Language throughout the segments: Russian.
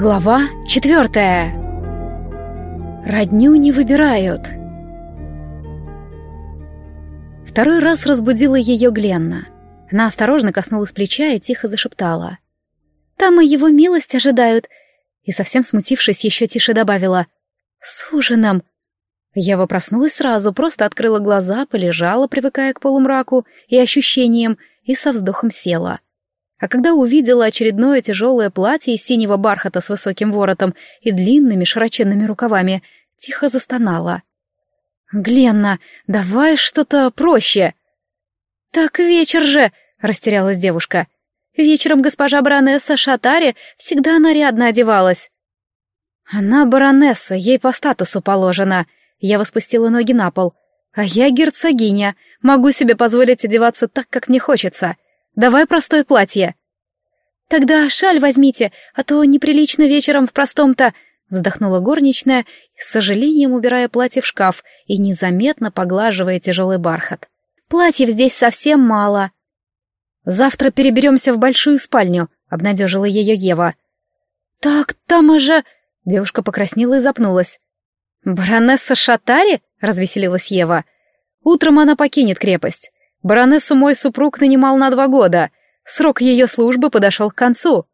Глава четвертая. Родню не выбирают. Второй раз разбудила ее Гленна. Она осторожно коснулась плеча и тихо зашептала. «Там и его милость ожидают», и, совсем смутившись, еще тише добавила. «С ужином». Ева проснулась сразу, просто открыла глаза, полежала, привыкая к полумраку и ощущениям, и со вздохом села. А когда увидела очередное тяжелое платье из синего бархата с высоким воротом и длинными широченными рукавами, тихо застонала. «Гленна, давай что-то проще!» «Так вечер же!» — растерялась девушка. «Вечером госпожа баронесса Шатари всегда нарядно одевалась». «Она баронесса, ей по статусу положено». Я воспустила ноги на пол. «А я герцогиня, могу себе позволить одеваться так, как мне хочется. Давай простое платье». «Тогда шаль возьмите, а то неприлично вечером в простом-то...» Вздохнула горничная, с сожалением убирая платье в шкаф и незаметно поглаживая тяжелый бархат. «Платьев здесь совсем мало». «Завтра переберемся в большую спальню», — обнадежила ее Ева. «Так там же...» — девушка покраснела и запнулась. «Баронесса Шатари?» — развеселилась Ева. «Утром она покинет крепость. Баронессу мой супруг нанимал на два года. Срок ее службы подошел к концу».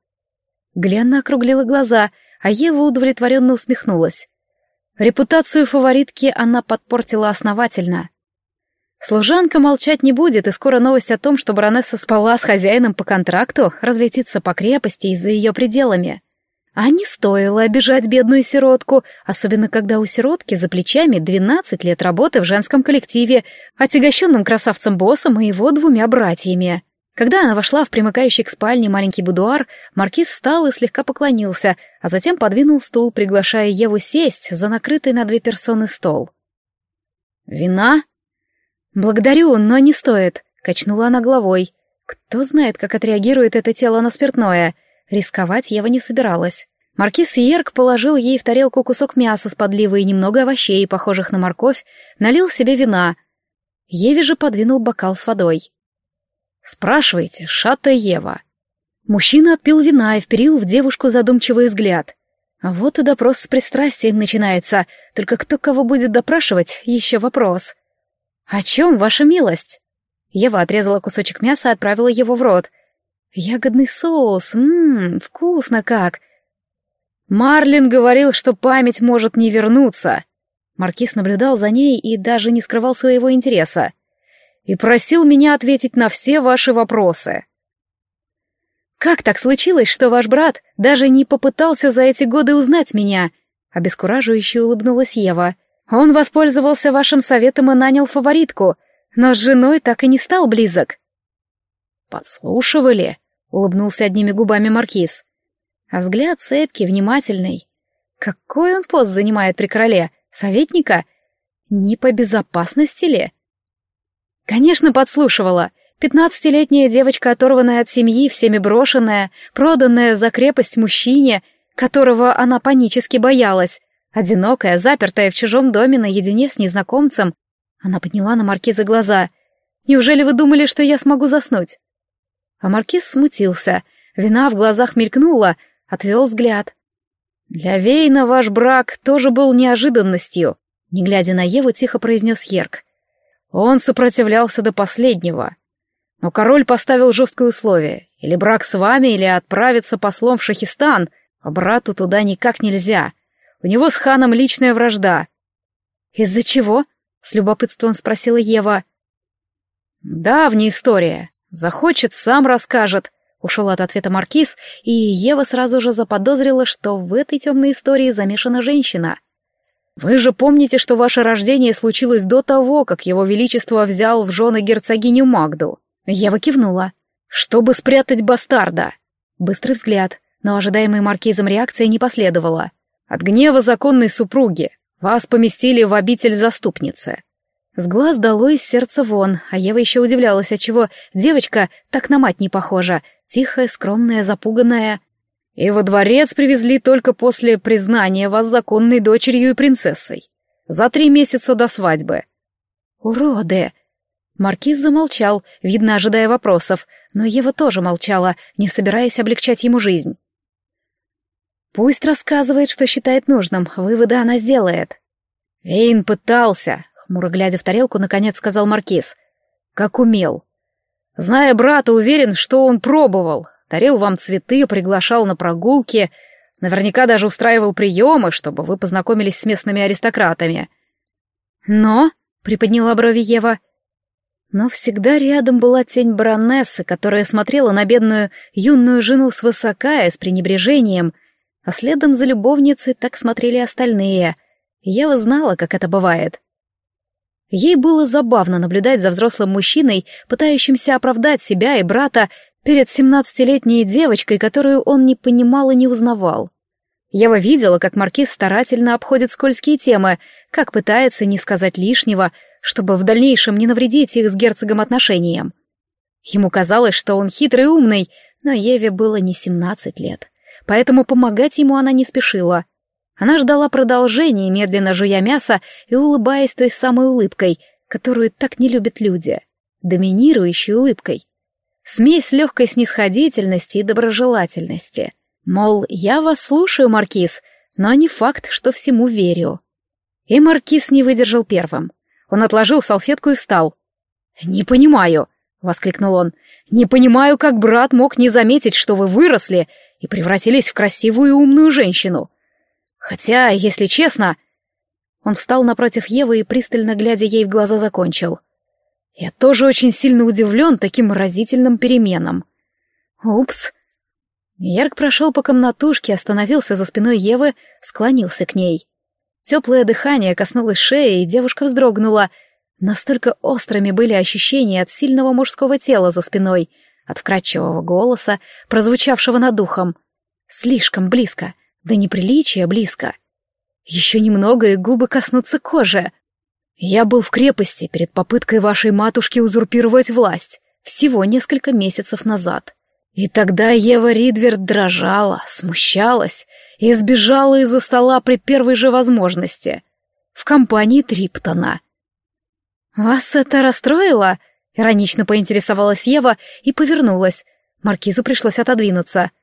Гленна округлила глаза, а Ева удовлетворенно усмехнулась. Репутацию фаворитки она подпортила основательно. Служанка молчать не будет, и скоро новость о том, что баронесса спала с хозяином по контракту, разлетится по крепости и за ее пределами. А не стоило обижать бедную сиротку, особенно когда у сиротки за плечами 12 лет работы в женском коллективе, отягощенным красавцем-боссом и его двумя братьями. Когда она вошла в примыкающий к спальне маленький будуар, маркиз встал и слегка поклонился, а затем подвинул стул, приглашая Еву сесть за накрытый на две персоны стол. «Вина?» «Благодарю, но не стоит», — качнула она головой. «Кто знает, как отреагирует это тело на спиртное?» Рисковать Ева не собиралась. Маркиз Йерк положил ей в тарелку кусок мяса с подливой и немного овощей, похожих на морковь, налил себе вина. Еве же подвинул бокал с водой. «Спрашивайте, Шата Ева». Мужчина отпил вина и вперил в девушку задумчивый взгляд. Вот и допрос с пристрастием начинается, только кто кого будет допрашивать, еще вопрос. «О чем, ваша милость?» Ева отрезала кусочек мяса и отправила его в рот — Ягодный соус, ммм, вкусно как. Марлин говорил, что память может не вернуться. Маркиз наблюдал за ней и даже не скрывал своего интереса. И просил меня ответить на все ваши вопросы. «Как так случилось, что ваш брат даже не попытался за эти годы узнать меня?» Обескураживающе улыбнулась Ева. «Он воспользовался вашим советом и нанял фаворитку, но с женой так и не стал близок». «Подслушивали?» — улыбнулся одними губами маркиз. А взгляд цепкий, внимательный. Какой он пост занимает при короле? Советника? Не по безопасности ли? Конечно, подслушивала. Пятнадцатилетняя девочка, оторванная от семьи, всеми брошенная, проданная за крепость мужчине, которого она панически боялась, одинокая, запертая в чужом доме наедине с незнакомцем. Она подняла на маркиза глаза. «Неужели вы думали, что я смогу заснуть?» А маркиз смутился, вина в глазах мелькнула, отвел взгляд. «Для Вейна ваш брак тоже был неожиданностью», — не глядя на Еву, тихо произнес Ерк. «Он сопротивлялся до последнего. Но король поставил жесткое условие. Или брак с вами, или отправиться послом в Шахистан, а брату туда никак нельзя. У него с ханом личная вражда». «Из-за чего?» — с любопытством спросила Ева. «Давняя история. Захочет, сам расскажет. Ушел от ответа Маркиз, и Ева сразу же заподозрила, что в этой темной истории замешана женщина. «Вы же помните, что ваше рождение случилось до того, как его величество взял в жены герцогиню Магду?» Ева кивнула. «Чтобы спрятать бастарда». Быстрый взгляд, но ожидаемой маркизом реакция не последовала. «От гнева законной супруги вас поместили в обитель заступницы. С глаз дало из сердца вон, а Ева еще удивлялась, отчего девочка так на мать не похожа, тихая, скромная, запуганная. И во дворец привезли только после признания вас законной дочерью и принцессой. За три месяца до свадьбы. Уроды! Маркиз замолчал, видно, ожидая вопросов, но Ева тоже молчала, не собираясь облегчать ему жизнь. Пусть рассказывает, что считает нужным, выводы она сделает. Эйн пытался, хмуро глядя в тарелку, наконец сказал Маркиз. Как умел. Зная брата, уверен, что он пробовал. Дарил вам цветы, приглашал на прогулки, наверняка даже устраивал приемы, чтобы вы познакомились с местными аристократами. Но, — приподняла брови Ева, — но всегда рядом была тень баронессы, которая смотрела на бедную юную жену свысока и с пренебрежением, а следом за любовницей так смотрели остальные — Ева знала, как это бывает. Ей было забавно наблюдать за взрослым мужчиной, пытающимся оправдать себя и брата перед семнадцатилетней девочкой, которую он не понимал и не узнавал. Ева видела, как Маркиз старательно обходит скользкие темы, как пытается не сказать лишнего, чтобы в дальнейшем не навредить их с герцогом отношениям. Ему казалось, что он хитрый и умный, но Еве было не семнадцать лет, поэтому помогать ему она не спешила — она ждала продолжения, медленно жуя мясо и улыбаясь той самой улыбкой, которую так не любят люди, доминирующей улыбкой. Смесь легкой снисходительности и доброжелательности. Мол, я вас слушаю, Маркиз, но не факт, что всему верю. И Маркиз не выдержал первым. Он отложил салфетку и встал. «Не понимаю», — воскликнул он, — «не понимаю, как брат мог не заметить, что вы выросли и превратились в красивую и умную женщину. Хотя, если честно... Он встал напротив Евы и, пристально глядя ей в глаза, закончил. Я тоже очень сильно удивлен таким разительным переменам. Упс. Ярк прошел по комнатушке, остановился за спиной Евы, склонился к ней. Теплое дыхание коснулось шеи, и девушка вздрогнула. Настолько острыми были ощущения от сильного мужского тела за спиной, от вкрадчивого голоса, прозвучавшего над ухом. Слишком близко — до неприличия близко. Еще немного, и губы коснутся кожи. Я был в крепости перед попыткой вашей матушки узурпировать власть всего несколько месяцев назад. И тогда Ева Ридверт дрожала, смущалась и сбежала из-за стола при первой же возможности. В компании Триптона. «Вас это расстроило?» — иронично поинтересовалась Ева и повернулась. Маркизу пришлось отодвинуться —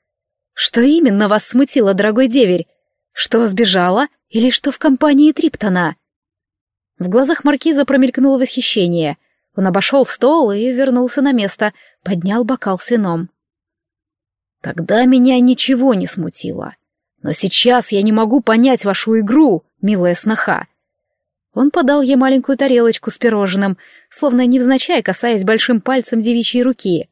что именно вас смутило, дорогой деверь? Что сбежала или что в компании Триптона? В глазах маркиза промелькнуло восхищение. Он обошел стол и вернулся на место, поднял бокал с вином. Тогда меня ничего не смутило. Но сейчас я не могу понять вашу игру, милая сноха. Он подал ей маленькую тарелочку с пирожным, словно невзначай касаясь большим пальцем девичьей руки.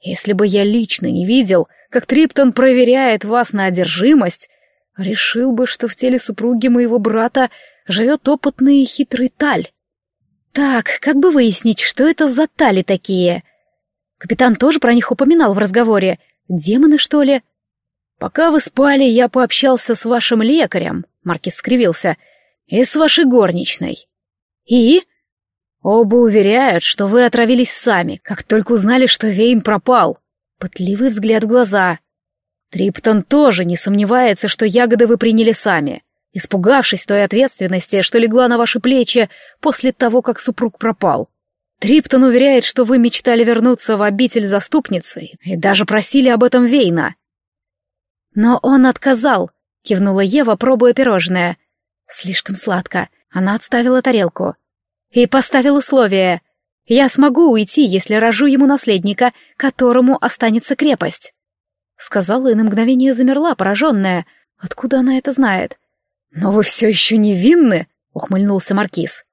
Если бы я лично не видел, как Триптон проверяет вас на одержимость, решил бы, что в теле супруги моего брата живет опытный и хитрый Таль. Так, как бы выяснить, что это за Тали такие? Капитан тоже про них упоминал в разговоре. Демоны, что ли? Пока вы спали, я пообщался с вашим лекарем, Маркис скривился, и с вашей горничной. И? Оба уверяют, что вы отравились сами, как только узнали, что Вейн пропал. Пытливый взгляд в глаза. Триптон тоже не сомневается, что ягоды вы приняли сами, испугавшись той ответственности, что легла на ваши плечи после того, как супруг пропал. Триптон уверяет, что вы мечтали вернуться в обитель заступницы и даже просили об этом Вейна. Но он отказал, кивнула Ева, пробуя пирожное. Слишком сладко. Она отставила тарелку. И поставил условие. Я смогу уйти, если рожу ему наследника, которому останется крепость. Сказала и на мгновение замерла, пораженная. Откуда она это знает? Но вы все еще невинны, ухмыльнулся Маркиз.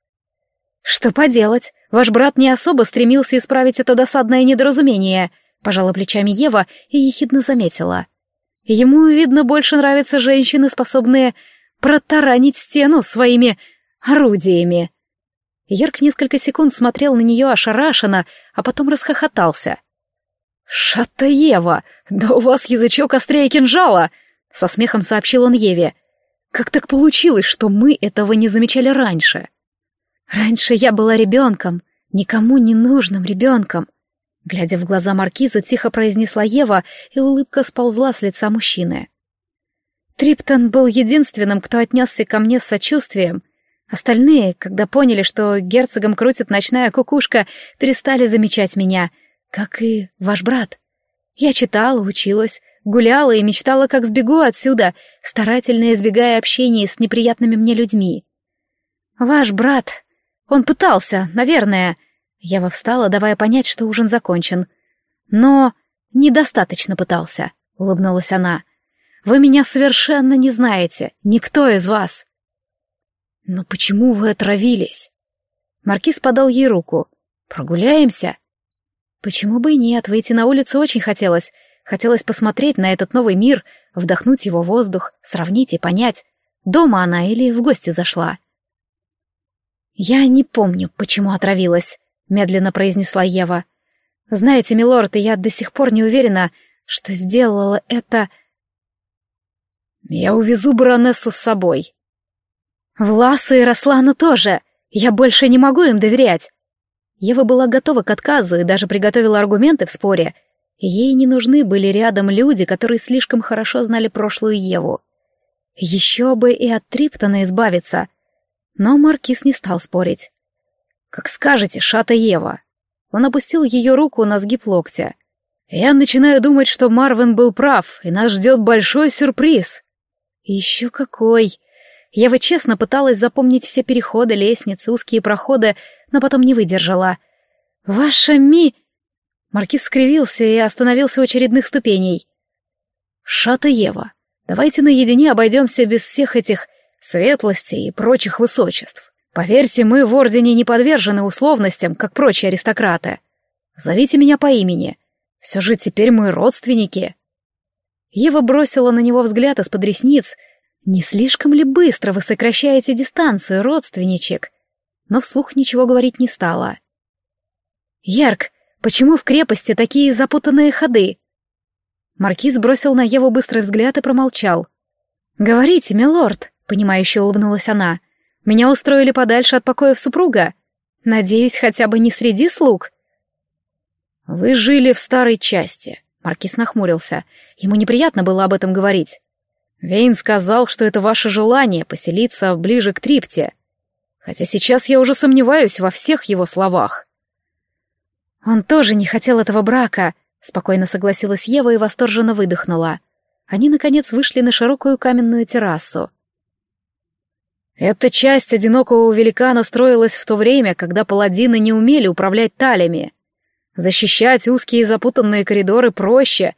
Что поделать? Ваш брат не особо стремился исправить это досадное недоразумение, пожала плечами Ева и ехидно заметила. Ему, видно, больше нравятся женщины, способные протаранить стену своими орудиями. Ярк несколько секунд смотрел на нее ошарашенно, а потом расхохотался. «Шатаева, да у вас язычок острее кинжала!» — со смехом сообщил он Еве. «Как так получилось, что мы этого не замечали раньше?» «Раньше я была ребенком, никому не нужным ребенком», Глядя в глаза маркиза, тихо произнесла Ева, и улыбка сползла с лица мужчины. Триптон был единственным, кто отнесся ко мне с сочувствием Остальные, когда поняли, что герцогом крутит ночная кукушка, перестали замечать меня, как и ваш брат. Я читала, училась, гуляла и мечтала, как сбегу отсюда, старательно избегая общения с неприятными мне людьми. Ваш брат, он пытался, наверное. Ева встала, давая понять, что ужин закончен. Но недостаточно пытался, улыбнулась она. Вы меня совершенно не знаете, никто из вас. Но почему вы отравились? Маркиз подал ей руку. Прогуляемся? Почему бы и нет, выйти на улицу очень хотелось. Хотелось посмотреть на этот новый мир, вдохнуть его воздух, сравнить и понять, дома она или в гости зашла. «Я не помню, почему отравилась», — медленно произнесла Ева. «Знаете, милорд, я до сих пор не уверена, что сделала это...» «Я увезу баронессу с собой». «Власа и Рослану тоже. Я больше не могу им доверять». Ева была готова к отказу и даже приготовила аргументы в споре. Ей не нужны были рядом люди, которые слишком хорошо знали прошлую Еву. Еще бы и от Триптона избавиться. Но Маркиз не стал спорить. «Как скажете, Шата Ева». Он опустил ее руку на сгиб локтя. «Я начинаю думать, что Марвин был прав, и нас ждет большой сюрприз». «Еще какой!» Ева честно пыталась запомнить все переходы, лестницы, узкие проходы, но потом не выдержала. «Ваша ми...» Маркиз скривился и остановился у очередных ступеней. «Шата Ева, давайте наедине обойдемся без всех этих светлостей и прочих высочеств. Поверьте, мы в Ордене не подвержены условностям, как прочие аристократы. Зовите меня по имени. Все же теперь мы родственники». Ева бросила на него взгляд из-под ресниц. «Не слишком ли быстро вы сокращаете дистанцию, родственничек?» Но вслух ничего говорить не стала. «Ярк, почему в крепости такие запутанные ходы?» Маркиз бросил на Еву быстрый взгляд и промолчал. «Говорите, милорд», Понимающе улыбнулась она. «Меня устроили подальше от покоев супруга. Надеюсь, хотя бы не среди слуг?» «Вы жили в старой части», — Маркиз нахмурился. Ему неприятно было об этом говорить. «Вейн сказал, что это ваше желание поселиться ближе к Трипте. Хотя сейчас я уже сомневаюсь во всех его словах». «Он тоже не хотел этого брака», — спокойно согласилась Ева и восторженно выдохнула. Они, наконец, вышли на широкую каменную террасу. Эта часть одинокого великана строилась в то время, когда паладины не умели управлять талями. Защищать узкие запутанные коридоры проще.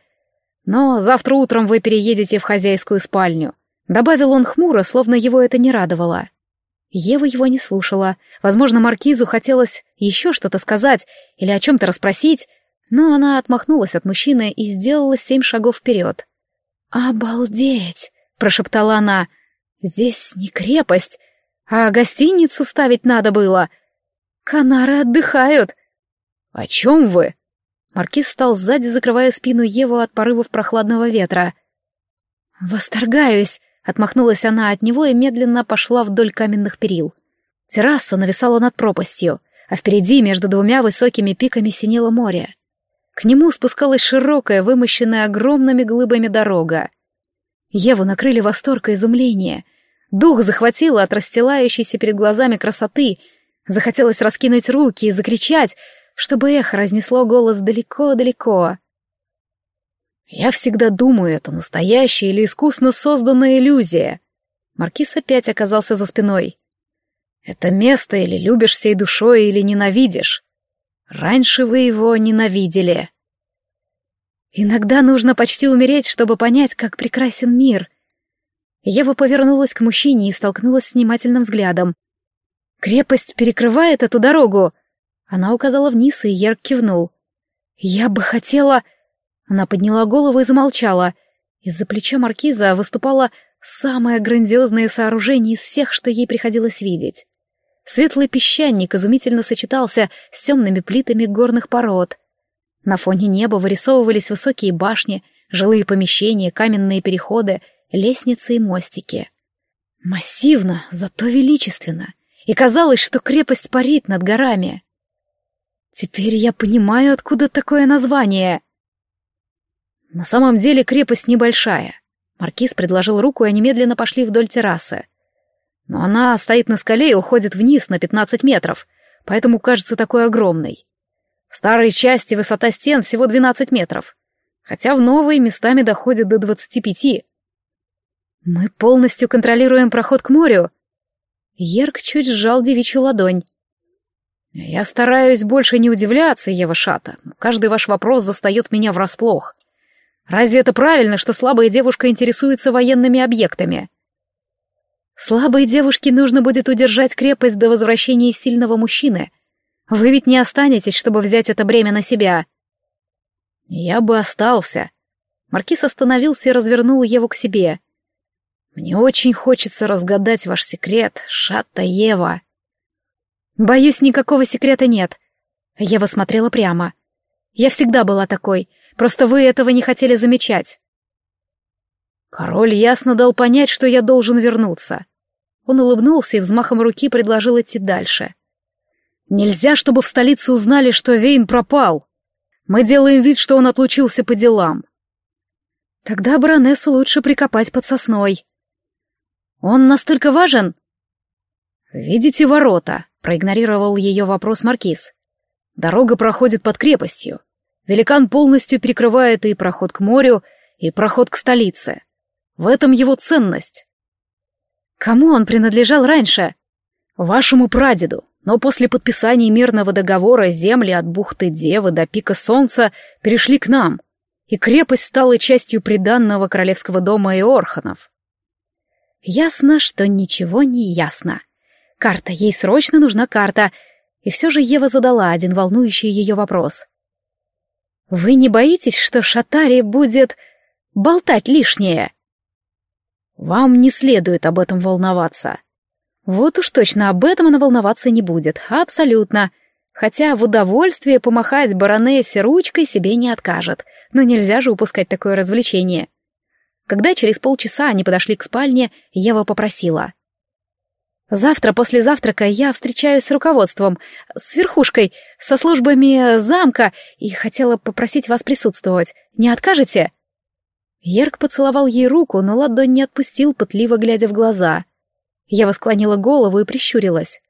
Но завтра утром вы переедете в хозяйскую спальню. Добавил он хмуро, словно его это не радовало. Ева его не слушала. Возможно, Маркизу хотелось еще что-то сказать или о чем-то расспросить, но она отмахнулась от мужчины и сделала семь шагов вперед. «Обалдеть!» — прошептала она — Здесь не крепость, а гостиницу ставить надо было. Канары отдыхают. О чем вы? Маркиз стал сзади, закрывая спину Еву от порывов прохладного ветра. «Восторгаюсь!» — отмахнулась она от него и медленно пошла вдоль каменных перил. Терраса нависала над пропастью, а впереди между двумя высокими пиками синело море. К нему спускалась широкая, вымощенная огромными глыбами дорога. Еву накрыли восторг и изумление. Дух захватило от расстилающейся перед глазами красоты. Захотелось раскинуть руки и закричать, чтобы эхо разнесло голос далеко-далеко. «Я всегда думаю, это настоящая или искусно созданная иллюзия». Маркиз опять оказался за спиной. «Это место или любишь всей душой, или ненавидишь. Раньше вы его ненавидели». Иногда нужно почти умереть, чтобы понять, как прекрасен мир. Ева повернулась к мужчине и столкнулась с внимательным взглядом. «Крепость перекрывает эту дорогу!» Она указала вниз, и Ерк кивнул. «Я бы хотела...» Она подняла голову и замолчала. Из-за плеча маркиза выступало самое грандиозное сооружение из всех, что ей приходилось видеть. Светлый песчаник изумительно сочетался с темными плитами горных пород — на фоне неба вырисовывались высокие башни, жилые помещения, каменные переходы, лестницы и мостики. Массивно, зато величественно, и казалось, что крепость парит над горами. Теперь я понимаю, откуда такое название. На самом деле крепость небольшая. Маркиз предложил руку, и они медленно пошли вдоль террасы. Но она стоит на скале и уходит вниз на 15 метров, поэтому кажется такой огромной. В старой части высота стен всего 12 метров. хотя в новые местами доходит до двадцати пяти. Мы полностью контролируем проход к морю. Ерк чуть сжал девичью ладонь. Я стараюсь больше не удивляться, Ева Шата, но каждый ваш вопрос застает меня врасплох. Разве это правильно, что слабая девушка интересуется военными объектами? Слабой девушке нужно будет удержать крепость до возвращения сильного мужчины. Вы ведь не останетесь, чтобы взять это бремя на себя. Я бы остался. Маркиз остановился и развернул Еву к себе. Мне очень хочется разгадать ваш секрет, Шатта Ева. Боюсь, никакого секрета нет. Ева смотрела прямо. Я всегда была такой, просто вы этого не хотели замечать. Король ясно дал понять, что я должен вернуться. Он улыбнулся и взмахом руки предложил идти дальше. Нельзя, чтобы в столице узнали, что Вейн пропал. Мы делаем вид, что он отлучился по делам. Тогда баронессу лучше прикопать под сосной. Он настолько важен? Видите ворота? Проигнорировал ее вопрос Маркиз. Дорога проходит под крепостью. Великан полностью перекрывает и проход к морю, и проход к столице. В этом его ценность. Кому он принадлежал раньше? Вашему прадеду. Но после подписания мирного договора земли от бухты Девы до пика Солнца перешли к нам, и крепость стала частью приданного королевского дома Иорханов. Ясно, что ничего не ясно. Карта, ей срочно нужна карта. И все же Ева задала один волнующий ее вопрос. «Вы не боитесь, что Шатари будет болтать лишнее?» «Вам не следует об этом волноваться». «Вот уж точно об этом она волноваться не будет, абсолютно. Хотя в удовольствии помахать баронессе ручкой себе не откажет, но нельзя же упускать такое развлечение». Когда через полчаса они подошли к спальне, Ева попросила. Завтра после завтрака я встречаюсь с руководством, с верхушкой, со службами замка и хотела попросить вас присутствовать. Не откажете?» Ерк поцеловал ей руку, но ладонь не отпустил, пытливо глядя в глаза. Я восклонила голову и прищурилась.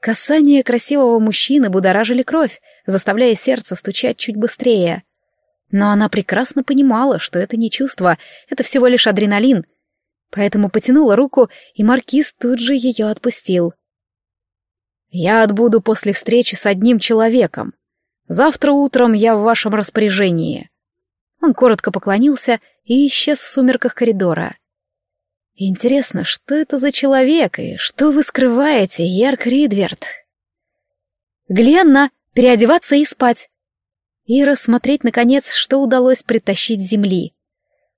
Касания красивого мужчины будоражили кровь, заставляя сердце стучать чуть быстрее. Но она прекрасно понимала, что это не чувство, это всего лишь адреналин — поэтому потянула руку, и маркиз тут же ее отпустил. «Я отбуду после встречи с одним человеком. Завтра утром я в вашем распоряжении». Он коротко поклонился и исчез в сумерках коридора. «Интересно, что это за человек и что вы скрываете, Ярк Ридверт?» «Гленна, переодеваться и спать!» И рассмотреть, наконец, что удалось притащить земли.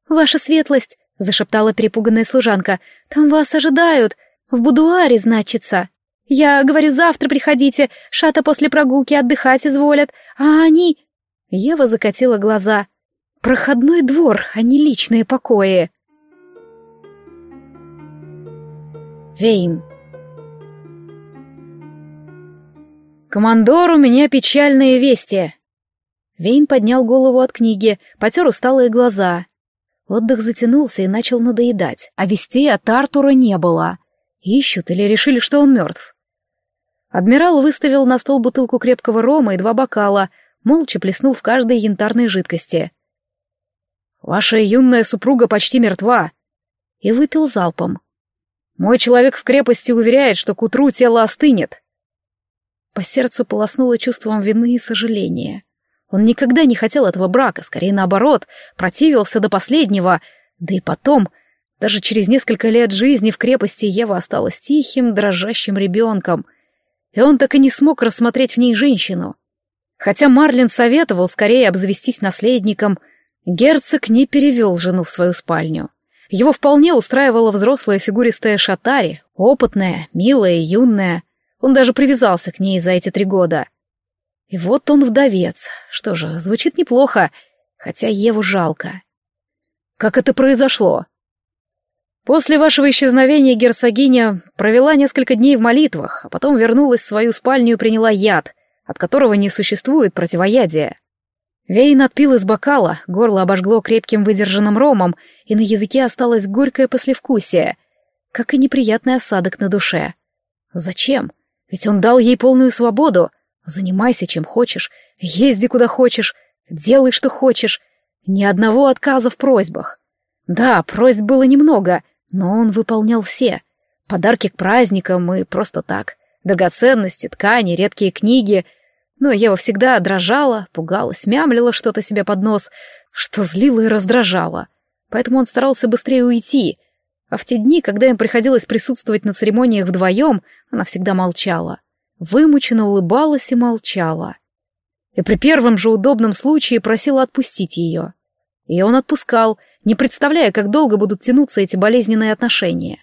«Ваша светлость, — зашептала перепуганная служанка. «Там вас ожидают. В будуаре, значится. Я говорю, завтра приходите. Шата после прогулки отдыхать изволят. А они...» Ева закатила глаза. «Проходной двор, а не личные покои». Вейн. «Командор, у меня печальные вести!» Вейн поднял голову от книги, потер усталые глаза. Отдых затянулся и начал надоедать, а вестей от Артура не было. Ищут или решили, что он мертв. Адмирал выставил на стол бутылку крепкого рома и два бокала, молча плеснул в каждой янтарной жидкости. «Ваша юная супруга почти мертва!» И выпил залпом. «Мой человек в крепости уверяет, что к утру тело остынет!» По сердцу полоснуло чувством вины и сожаления. Он никогда не хотел этого брака, скорее наоборот, противился до последнего. Да и потом, даже через несколько лет жизни в крепости Ева осталась тихим, дрожащим ребенком. И он так и не смог рассмотреть в ней женщину. Хотя Марлин советовал скорее обзавестись наследником, герцог не перевел жену в свою спальню. Его вполне устраивала взрослая фигуристая шатари, опытная, милая, юная. Он даже привязался к ней за эти три года. И вот он вдовец. Что же, звучит неплохо, хотя Еву жалко. Как это произошло? После вашего исчезновения герцогиня провела несколько дней в молитвах, а потом вернулась в свою спальню и приняла яд, от которого не существует противоядия. Вейн отпил из бокала, горло обожгло крепким выдержанным ромом, и на языке осталось горькое послевкусие, как и неприятный осадок на душе. Зачем? Ведь он дал ей полную свободу — Занимайся чем хочешь, езди куда хочешь, делай что хочешь. Ни одного отказа в просьбах. Да, просьб было немного, но он выполнял все. Подарки к праздникам и просто так. Драгоценности, ткани, редкие книги. Но Ева всегда дрожала, пугалась, мямлила что-то себе под нос, что злило и раздражало. Поэтому он старался быстрее уйти. А в те дни, когда им приходилось присутствовать на церемониях вдвоем, она всегда молчала. Вымученно улыбалась и молчала. И при первом же удобном случае просила отпустить ее. И он отпускал, не представляя, как долго будут тянуться эти болезненные отношения.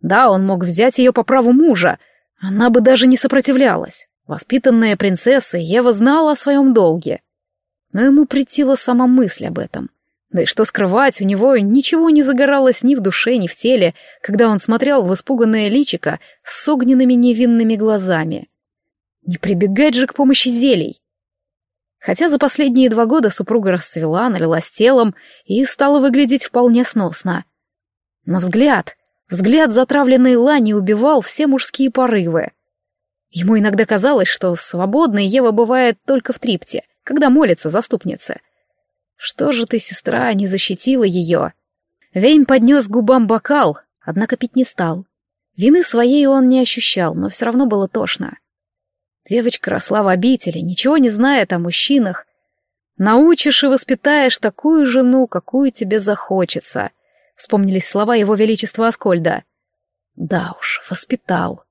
Да, он мог взять ее по праву мужа, она бы даже не сопротивлялась. Воспитанная принцесса Ева знала о своем долге. Но ему претила сама мысль об этом. Да и что скрывать, у него ничего не загоралось ни в душе, ни в теле, когда он смотрел в испуганное личико с огненными невинными глазами. Не прибегать же к помощи зелий. Хотя за последние два года супруга расцвела, налилась телом и стала выглядеть вполне сносно. Но взгляд, взгляд затравленной Лани убивал все мужские порывы. Ему иногда казалось, что свободной Ева бывает только в трипте, когда молится заступнице. Что же ты, сестра, не защитила ее? Вейн поднес губам бокал, однако пить не стал. Вины своей он не ощущал, но все равно было тошно. Девочка росла в обители, ничего не знает о мужчинах. Научишь и воспитаешь такую жену, какую тебе захочется. Вспомнились слова его величества Аскольда. Да уж, воспитал.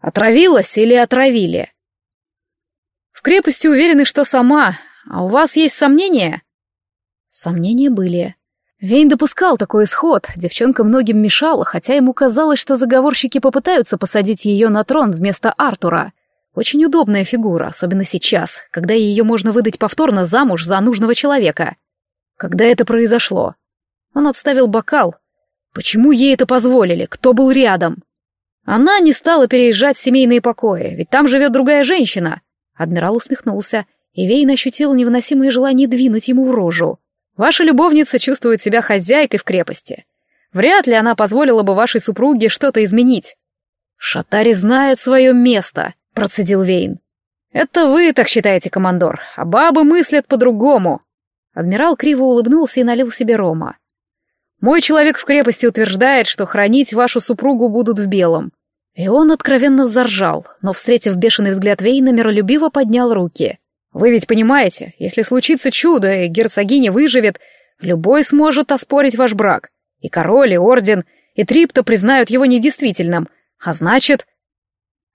Отравилась или отравили? В крепости уверены, что сама. А у вас есть сомнения? Сомнения были. Вейн допускал такой исход, девчонка многим мешала, хотя ему казалось, что заговорщики попытаются посадить ее на трон вместо Артура — очень удобная фигура, особенно сейчас, когда ее можно выдать повторно замуж за нужного человека. Когда это произошло? Он отставил бокал. Почему ей это позволили? Кто был рядом? Она не стала переезжать в семейные покои, ведь там живет другая женщина. Адмирал усмехнулся, и Вейн ощутил невыносимое желание двинуть ему в рожу. Ваша любовница чувствует себя хозяйкой в крепости. Вряд ли она позволила бы вашей супруге что-то изменить. Шатари знает свое место, — процедил Вейн. «Это вы так считаете, командор, а бабы мыслят по-другому». Адмирал криво улыбнулся и налил себе рома. «Мой человек в крепости утверждает, что хранить вашу супругу будут в белом». И он откровенно заржал, но, встретив бешеный взгляд Вейна, миролюбиво поднял руки. «Вы ведь понимаете, если случится чудо, и герцогиня выживет, любой сможет оспорить ваш брак. И король, и орден, и Трипто признают его недействительным, а значит...»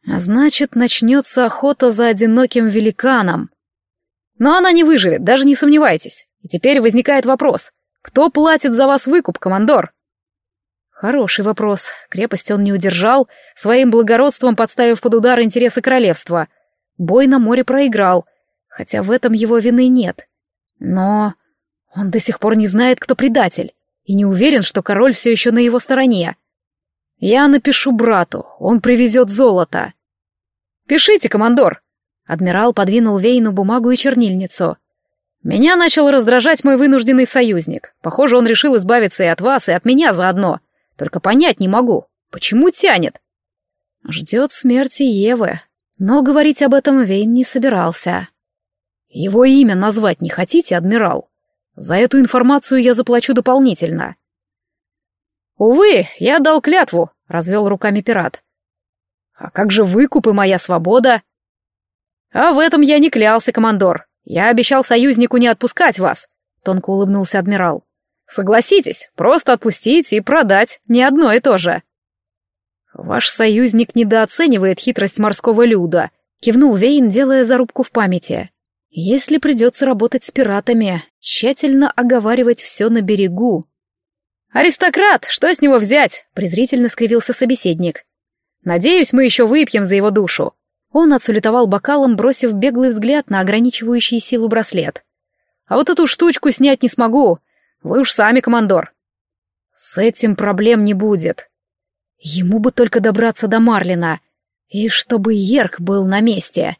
А значит, начнется охота за одиноким великаном. Но она не выживет, даже не сомневайтесь. И теперь возникает вопрос. Кто платит за вас выкуп, командор? Хороший вопрос. Крепость он не удержал, своим благородством подставив под удар интересы королевства. Бой на море проиграл, хотя в этом его вины нет. Но он до сих пор не знает, кто предатель, и не уверен, что король все еще на его стороне. Я напишу брату, он привезет золото. Пишите, командор. Адмирал подвинул Вейну бумагу и чернильницу. Меня начал раздражать мой вынужденный союзник. Похоже, он решил избавиться и от вас, и от меня заодно. Только понять не могу, почему тянет? Ждет смерти Евы. Но говорить об этом Вейн не собирался. Его имя назвать не хотите, адмирал? За эту информацию я заплачу дополнительно. «Увы, я дал клятву», — развел руками пират. «А как же выкуп и моя свобода?» «А в этом я не клялся, командор. Я обещал союзнику не отпускать вас», — тонко улыбнулся адмирал. «Согласитесь, просто отпустить и продать, не одно и то же». «Ваш союзник недооценивает хитрость морского люда», — кивнул Вейн, делая зарубку в памяти. «Если придется работать с пиратами, тщательно оговаривать все на берегу, «Аристократ! Что с него взять?» — презрительно скривился собеседник. «Надеюсь, мы еще выпьем за его душу». Он отсулетовал бокалом, бросив беглый взгляд на ограничивающий силу браслет. «А вот эту штучку снять не смогу. Вы уж сами, командор». «С этим проблем не будет. Ему бы только добраться до Марлина. И чтобы Ерк был на месте».